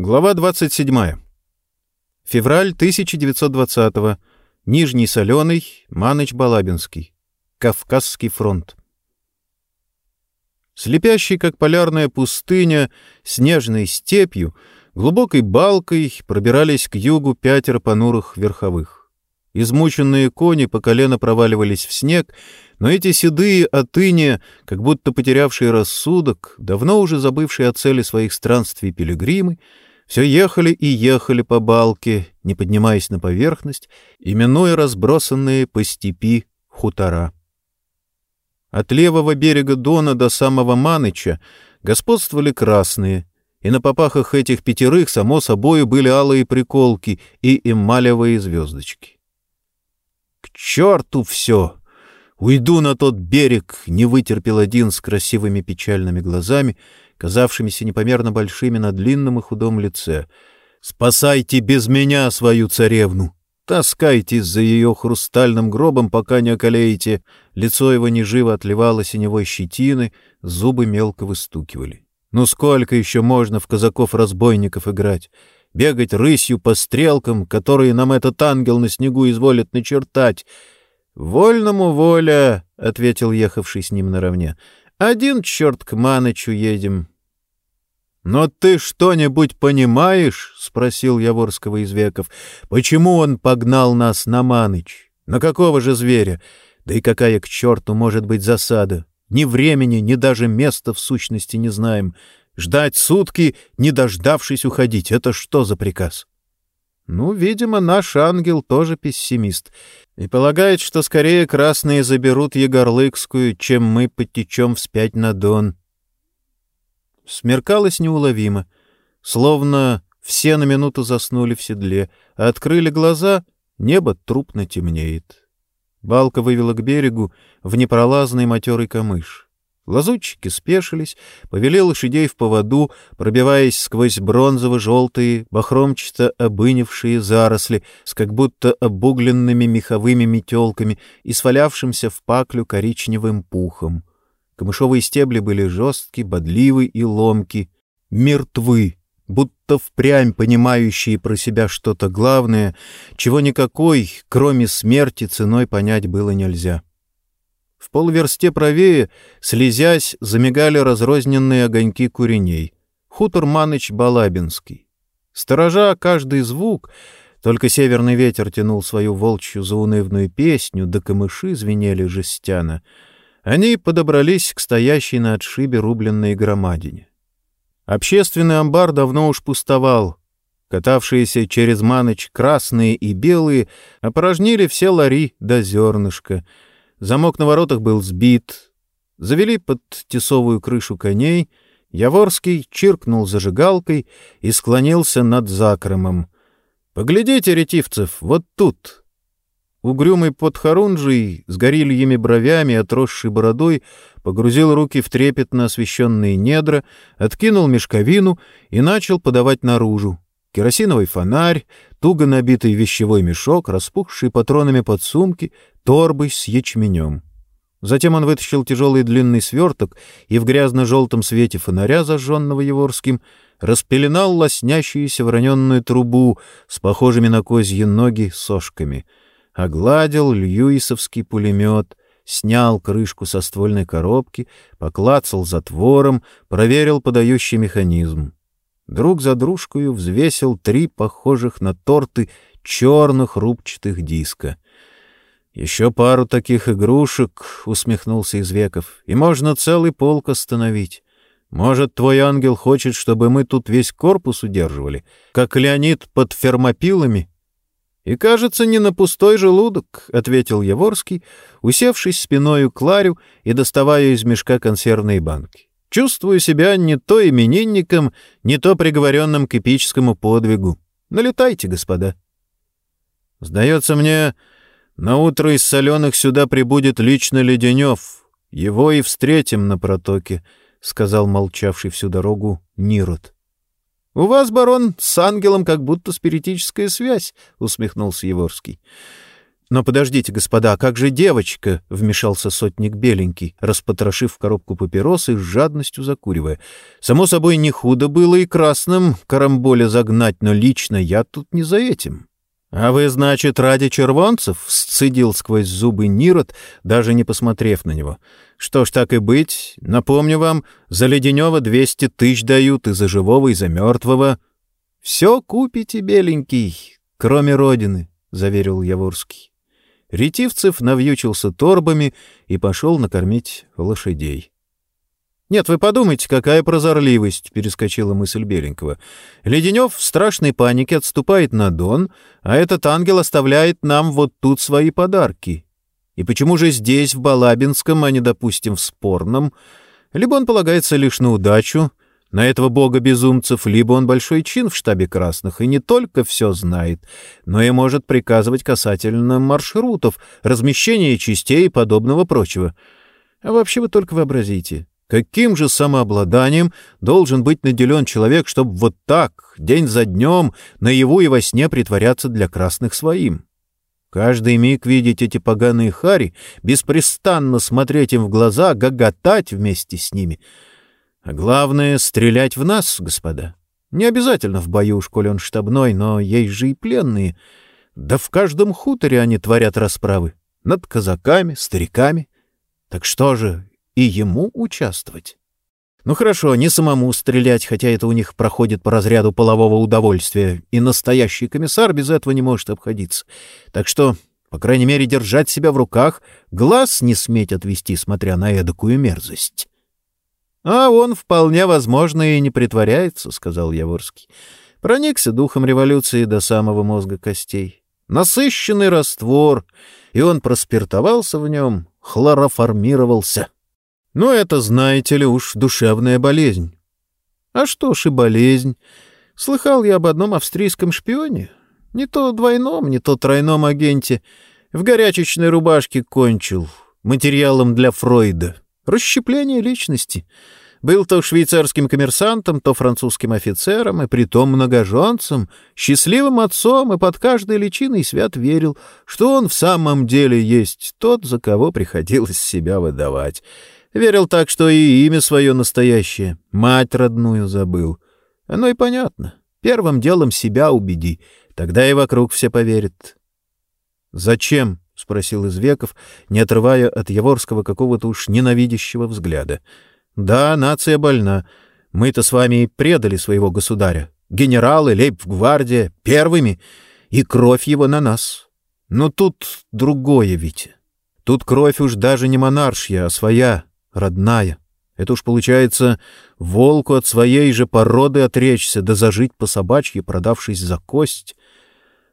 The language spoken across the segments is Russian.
Глава 27. Февраль 1920 -го. Нижний Соленый, Маныч-Балабинский. Кавказский фронт. Слепящий, как полярная пустыня, снежной степью, глубокой балкой пробирались к югу пятеро понурых верховых. Измученные кони по колено проваливались в снег, но эти седые отыне, как будто потерявшие рассудок, давно уже забывшие о цели своих странствий пилигримы, все ехали и ехали по балке, не поднимаясь на поверхность, именуя разбросанные по степи хутора. От левого берега Дона до самого Маныча господствовали красные, и на попахах этих пятерых, само собой, были алые приколки и эмалевые звездочки. «К черту все! Уйду на тот берег!» — не вытерпел один с красивыми печальными глазами — казавшимися непомерно большими на длинном и худом лице. «Спасайте без меня свою царевну! Таскайтесь за ее хрустальным гробом, пока не околеете!» Лицо его неживо отливало синевой щетины, зубы мелко выстукивали. «Ну сколько еще можно в казаков-разбойников играть?» бегать рысью по стрелкам, которые нам этот ангел на снегу изволит начертать. — Вольному воля, — ответил ехавший с ним наравне. Один черт к Манычу едем. — Но ты что-нибудь понимаешь? — спросил Яворского из веков. — Почему он погнал нас на Маныч? На какого же зверя? Да и какая к черту может быть засада? Ни времени, ни даже места в сущности не знаем. Ждать сутки, не дождавшись уходить — это что за приказ? Ну, видимо, наш ангел тоже пессимист и полагает, что скорее красные заберут Егорлыкскую, чем мы потечем вспять на Дон. Смеркалось неуловимо, словно все на минуту заснули в седле, а открыли глаза — небо трупно темнеет. Балка вывела к берегу в непролазный матерый камыш. Лазутчики спешились, повели лошадей в поводу, пробиваясь сквозь бронзово-желтые, бахромчато обынившие заросли с как будто обугленными меховыми метелками и свалявшимся в паклю коричневым пухом. Камышовые стебли были жесткие, бодливы и ломки, мертвы, будто впрямь понимающие про себя что-то главное, чего никакой, кроме смерти, ценой понять было нельзя. — в полверсте правее, слезясь, замигали разрозненные огоньки куреней. Хутор Маныч Балабинский. Сторожа каждый звук, только северный ветер тянул свою волчью заунывную песню, да камыши звенели жестяно. Они подобрались к стоящей на отшибе рубленной громадине. Общественный амбар давно уж пустовал. Катавшиеся через Маныч красные и белые опорожнили все лари до зернышка — Замок на воротах был сбит. Завели под тесовую крышу коней. Яворский чиркнул зажигалкой и склонился над закромом. «Поглядите, ретивцев, вот тут!» Угрюмый подхорунжий с горильями бровями, отросшей бородой, погрузил руки в трепетно освещенные недра, откинул мешковину и начал подавать наружу. Керосиновый фонарь, туго набитый вещевой мешок, распухшие патронами подсумки, торбы с ячменем. Затем он вытащил тяжелый длинный сверток и в грязно-желтом свете фонаря, зажженного Еворским, распеленал лоснящуюся вороненную трубу с похожими на козьи ноги сошками, огладил льюисовский пулемет, снял крышку со ствольной коробки, поклацал затвором, проверил подающий механизм. Друг за дружкою взвесил три похожих на торты черных рубчатых диска — «Еще пару таких игрушек», — усмехнулся Извеков, — «и можно целый полк остановить. Может, твой ангел хочет, чтобы мы тут весь корпус удерживали, как Леонид под фермопилами?» «И, кажется, не на пустой желудок», — ответил Яворский, усевшись спиною к Ларю и доставая из мешка консервные банки. «Чувствую себя не то именинником, не то приговоренным к эпическому подвигу. Налетайте, господа». «Сдается мне, на утро из соленых сюда прибудет лично Леденев. Его и встретим на протоке, — сказал молчавший всю дорогу Нирот. — У вас, барон, с ангелом как будто спиритическая связь, — усмехнулся Еворский. — «Но подождите, господа, как же девочка?» — вмешался сотник Беленький, распотрошив коробку папиросы с жадностью закуривая. «Само собой, не худо было и красным карамболе загнать, но лично я тут не за этим». «А вы, значит, ради червонцев?» — сцедил сквозь зубы Нирот, даже не посмотрев на него. «Что ж, так и быть. Напомню вам, за Леденева двести тысяч дают и за живого, и за мертвого». «Все купите, беленький, кроме родины», — заверил Яворский. Ретивцев навьючился торбами и пошел накормить лошадей. «Нет, вы подумайте, какая прозорливость!» — перескочила мысль Беленького. «Леденев в страшной панике отступает на Дон, а этот ангел оставляет нам вот тут свои подарки. И почему же здесь, в Балабинском, а не, допустим, в Спорном? Либо он полагается лишь на удачу, на этого бога безумцев, либо он большой чин в штабе красных и не только все знает, но и может приказывать касательно маршрутов, размещения частей и подобного прочего. А вообще вы только вообразите, каким же самообладанием должен быть наделен человек, чтобы вот так, день за днем, наяву и во сне притворяться для красных своим? Каждый миг видеть эти поганые хари, беспрестанно смотреть им в глаза, гоготать вместе с ними — а главное — стрелять в нас, господа. Не обязательно в бою, коли он штабной, но есть же и пленные. Да в каждом хуторе они творят расправы. Над казаками, стариками. Так что же, и ему участвовать? Ну хорошо, не самому стрелять, хотя это у них проходит по разряду полового удовольствия, и настоящий комиссар без этого не может обходиться. Так что, по крайней мере, держать себя в руках, глаз не сметь отвести, смотря на эдакую мерзость. «А он вполне возможно и не притворяется», — сказал Яворский. Проникся духом революции до самого мозга костей. Насыщенный раствор, и он проспиртовался в нем, хлороформировался. Ну, это, знаете ли, уж душевная болезнь. А что ж и болезнь. Слыхал я об одном австрийском шпионе. Не то двойном, не то тройном агенте. В горячечной рубашке кончил. Материалом для Фройда. Расщепление личности. Был то швейцарским коммерсантом, то французским офицером, и притом многоженцем, счастливым отцом, и под каждой личиной свят верил, что он в самом деле есть тот, за кого приходилось себя выдавать. Верил так, что и имя свое настоящее, мать родную забыл. Оно и понятно. Первым делом себя убеди, тогда и вокруг все поверят. «Зачем?» — спросил Извеков, не отрывая от Яворского какого-то уж ненавидящего взгляда. «Да, нация больна. Мы-то с вами предали своего государя. Генералы, лейб-гвардия, первыми, и кровь его на нас. Но тут другое ведь. Тут кровь уж даже не монаршья, а своя, родная. Это уж получается волку от своей же породы отречься, да зажить по собачьи, продавшись за кость.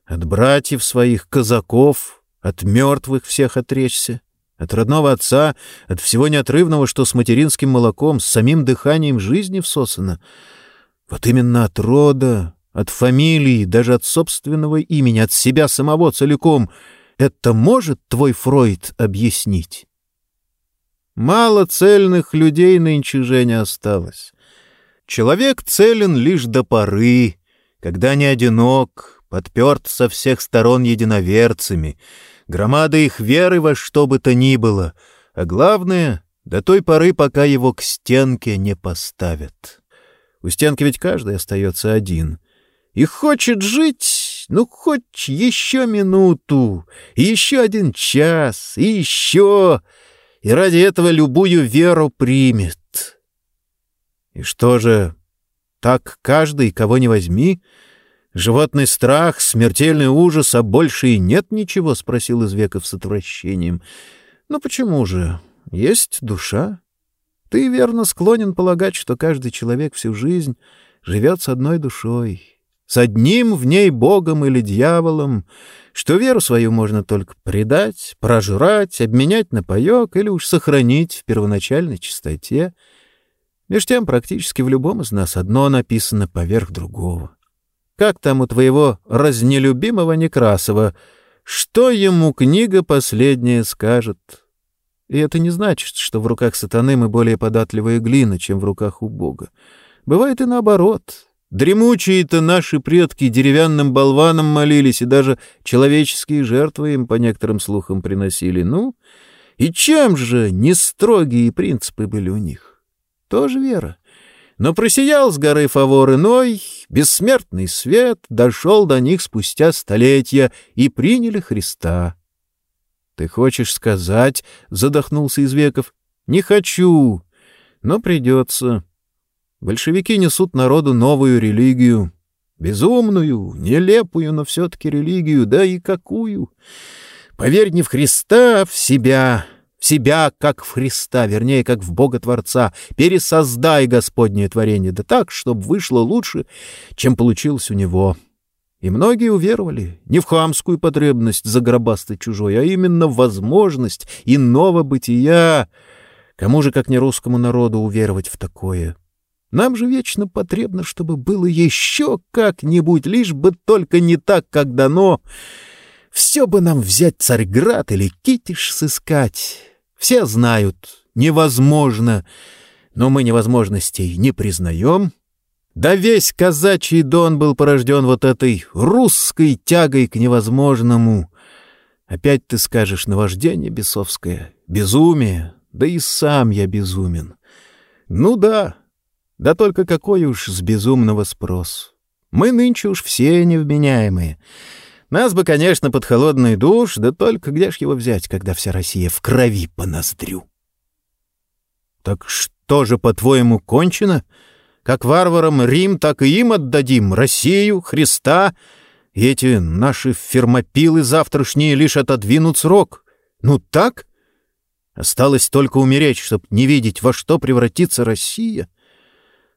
От братьев своих, казаков, от мертвых всех отречься, от родного отца, от всего неотрывного, что с материнским молоком, с самим дыханием жизни всосано. Вот именно от рода, от фамилии, даже от собственного имени, от себя самого целиком. Это может твой Фройд объяснить? Мало цельных людей нынче же осталось. Человек целен лишь до поры, когда не одинок, подперт со всех сторон единоверцами — громада их веры во что бы то ни было, а главное — до той поры, пока его к стенке не поставят. У стенки ведь каждый остается один. И хочет жить, ну, хоть еще минуту, и еще один час, и еще, и ради этого любую веру примет. И что же, так каждый, кого не возьми, — Животный страх, смертельный ужас, а больше и нет ничего? — спросил Извеков с отвращением. — Ну почему же? Есть душа. Ты верно склонен полагать, что каждый человек всю жизнь живет с одной душой, с одним в ней богом или дьяволом, что веру свою можно только предать, прожрать, обменять на паек или уж сохранить в первоначальной чистоте. Меж тем практически в любом из нас одно написано поверх другого. Как там у твоего разнелюбимого Некрасова? Что ему книга последняя скажет? И это не значит, что в руках сатаны мы более податливая глина, чем в руках у Бога. Бывает и наоборот. Дремучие-то наши предки деревянным болванам молились и даже человеческие жертвы им, по некоторым слухам, приносили. Ну, и чем же не строгие принципы были у них? Тоже вера. Но просиял с горы Фавор иной, бессмертный свет дошел до них спустя столетия и приняли Христа. — Ты хочешь сказать, — задохнулся Извеков, — не хочу, но придется. Большевики несут народу новую религию. Безумную, нелепую, но все-таки религию, да и какую. Поверь не в Христа, а в себя, в себя, как в Христа, вернее, как в Бога Творца. Пересоздай Господнее творение, да так, чтобы вышло лучше, чем получилось у Него. И многие уверовали не в хамскую потребность загробастать чужой, а именно в возможность иного бытия. Кому же, как не русскому народу, уверовать в такое? Нам же вечно потребно, чтобы было еще как-нибудь, лишь бы только не так, как дано. Все бы нам взять Царьград или Китиш сыскать. Все знают, невозможно, но мы невозможностей не признаем. Да весь казачий дон был порожден вот этой русской тягой к невозможному. Опять ты скажешь наваждение бесовское, безумие, да и сам я безумен. Ну да, да только какой уж с безумного спрос. Мы нынче уж все невменяемые. Нас бы, конечно, под холодный душ, да только где ж его взять, когда вся Россия в крови по ноздрю? Так что же, по-твоему, кончено? Как варварам Рим, так и им отдадим Россию, Христа, и эти наши фермопилы завтрашние лишь отодвинут срок. Ну так? Осталось только умереть, чтоб не видеть, во что превратится Россия.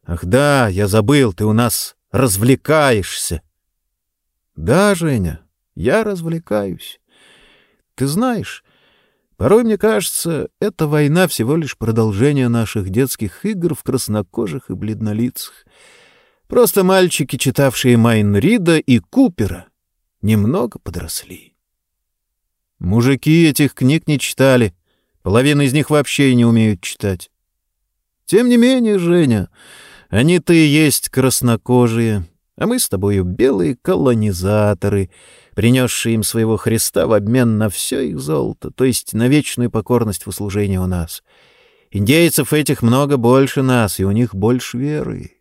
Ах да, я забыл, ты у нас развлекаешься. Да, Женя, я развлекаюсь. Ты знаешь, порой мне кажется, эта война всего лишь продолжение наших детских игр в краснокожих и бледнолицах. Просто мальчики, читавшие Майн Рида и Купера, немного подросли. Мужики этих книг не читали, половина из них вообще не умеют читать. Тем не менее, Женя, они-то и есть краснокожие, а мы с тобою белые колонизаторы, принесшие им своего Христа в обмен на все их золото, то есть на вечную покорность в услужении у нас. Индейцев этих много больше нас, и у них больше веры.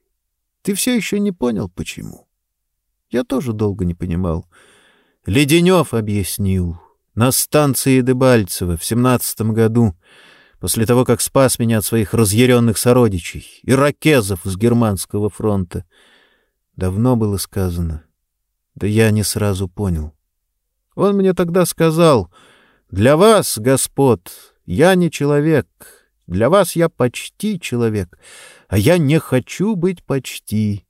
Ты все еще не понял, почему? Я тоже долго не понимал. Леденев объяснил. На станции Дебальцево в семнадцатом году — после того, как спас меня от своих разъяренных сородичей, иракезов с германского фронта. Давно было сказано. Да я не сразу понял. Он мне тогда сказал, «Для вас, господ, я не человек, для вас я почти человек, а я не хочу быть почти».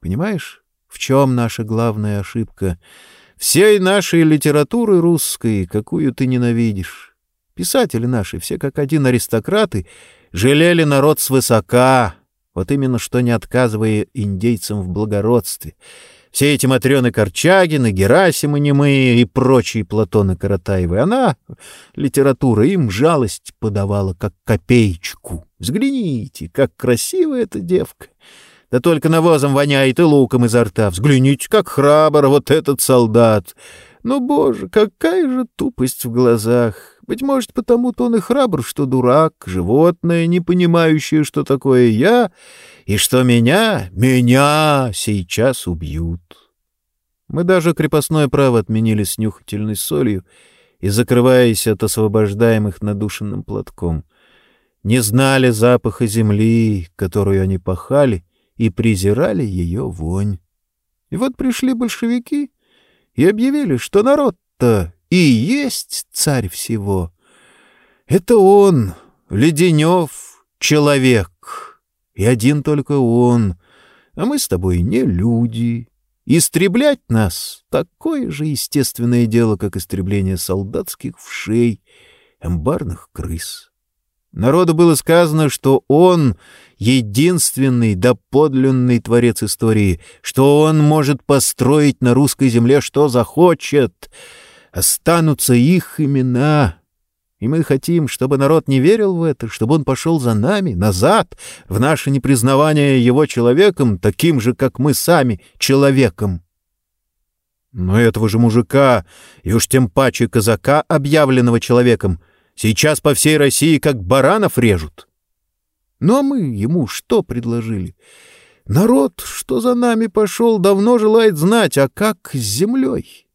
Понимаешь, в чем наша главная ошибка? Всей нашей литературы русской, какую ты ненавидишь. Писатели наши, все как один аристократы, жалели народ свысока, вот именно что не отказывая индейцам в благородстве. Все эти Матрены Корчагины, Герасимы немые и прочие Платоны Каратаевы, она, литература, им жалость подавала, как копеечку. Взгляните, как красивая эта девка! Да только навозом воняет и луком изо рта. Взгляните, как храбр вот этот солдат! Ну, боже, какая же тупость в глазах! Быть может, потому-то он и храбр, что дурак, животное, не понимающее, что такое я, и что меня, меня сейчас убьют. Мы даже крепостное право отменили с нюхательной солью и, закрываясь от освобождаемых надушенным платком, не знали запаха земли, которую они пахали, и презирали ее вонь. И вот пришли большевики и объявили, что народ-то и есть царь всего. Это он, Леденев, человек, и один только он, а мы с тобой не люди. Истреблять нас — такое же естественное дело, как истребление солдатских вшей, амбарных крыс. Народу было сказано, что он — единственный доподлинный творец истории, что он может построить на русской земле что захочет — останутся их имена. И мы хотим, чтобы народ не верил в это, чтобы он пошел за нами, назад, в наше непризнавание его человеком, таким же, как мы сами, человеком. Но этого же мужика, и уж тем паче казака, объявленного человеком, сейчас по всей России как баранов режут. Ну а мы ему что предложили? Народ, что за нами пошел, давно желает знать, а как с землей?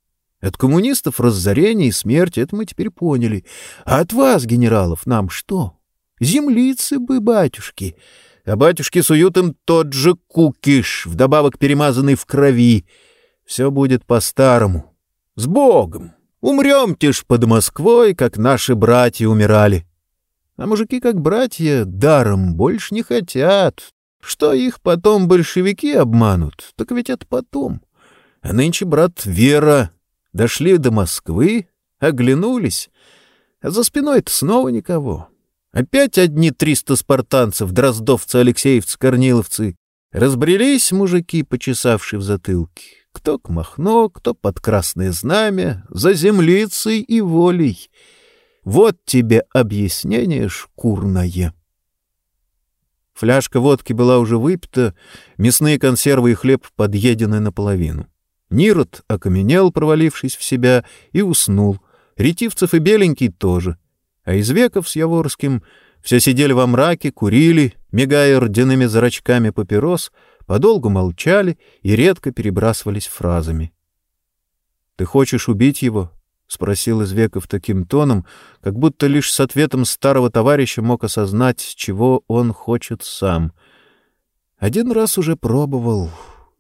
От коммунистов разорение и смерть, это мы теперь поняли. А от вас, генералов, нам что? Землицы бы, батюшки. А батюшки суют им тот же кукиш, вдобавок перемазанный в крови. Все будет по-старому. С Богом! Умрем-те ж под Москвой, как наши братья умирали. А мужики, как братья, даром больше не хотят. Что их потом большевики обманут, так ведь это потом. А нынче, брат, Вера Дошли до Москвы, оглянулись, а за спиной-то снова никого. Опять одни триста спартанцев, дроздовцы, алексеевцы, корниловцы. Разбрелись мужики, почесавшие в затылке. Кто к Махно, кто под красное знамя, за землицей и волей. Вот тебе объяснение шкурное. Фляжка водки была уже выпита, мясные консервы и хлеб подъедены наполовину. Нирот окаменел, провалившись в себя, и уснул. Ретивцев и Беленький тоже. А из веков с Яворским все сидели во мраке, курили, мигая рдяными зрачками папирос, подолгу молчали и редко перебрасывались фразами. — Ты хочешь убить его? — спросил Извеков таким тоном, как будто лишь с ответом старого товарища мог осознать, чего он хочет сам. Один раз уже пробовал,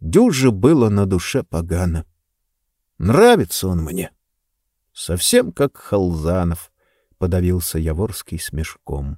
Дюже было на душе погано. Нравится он мне. Совсем как Халзанов, — подавился Яворский смешком.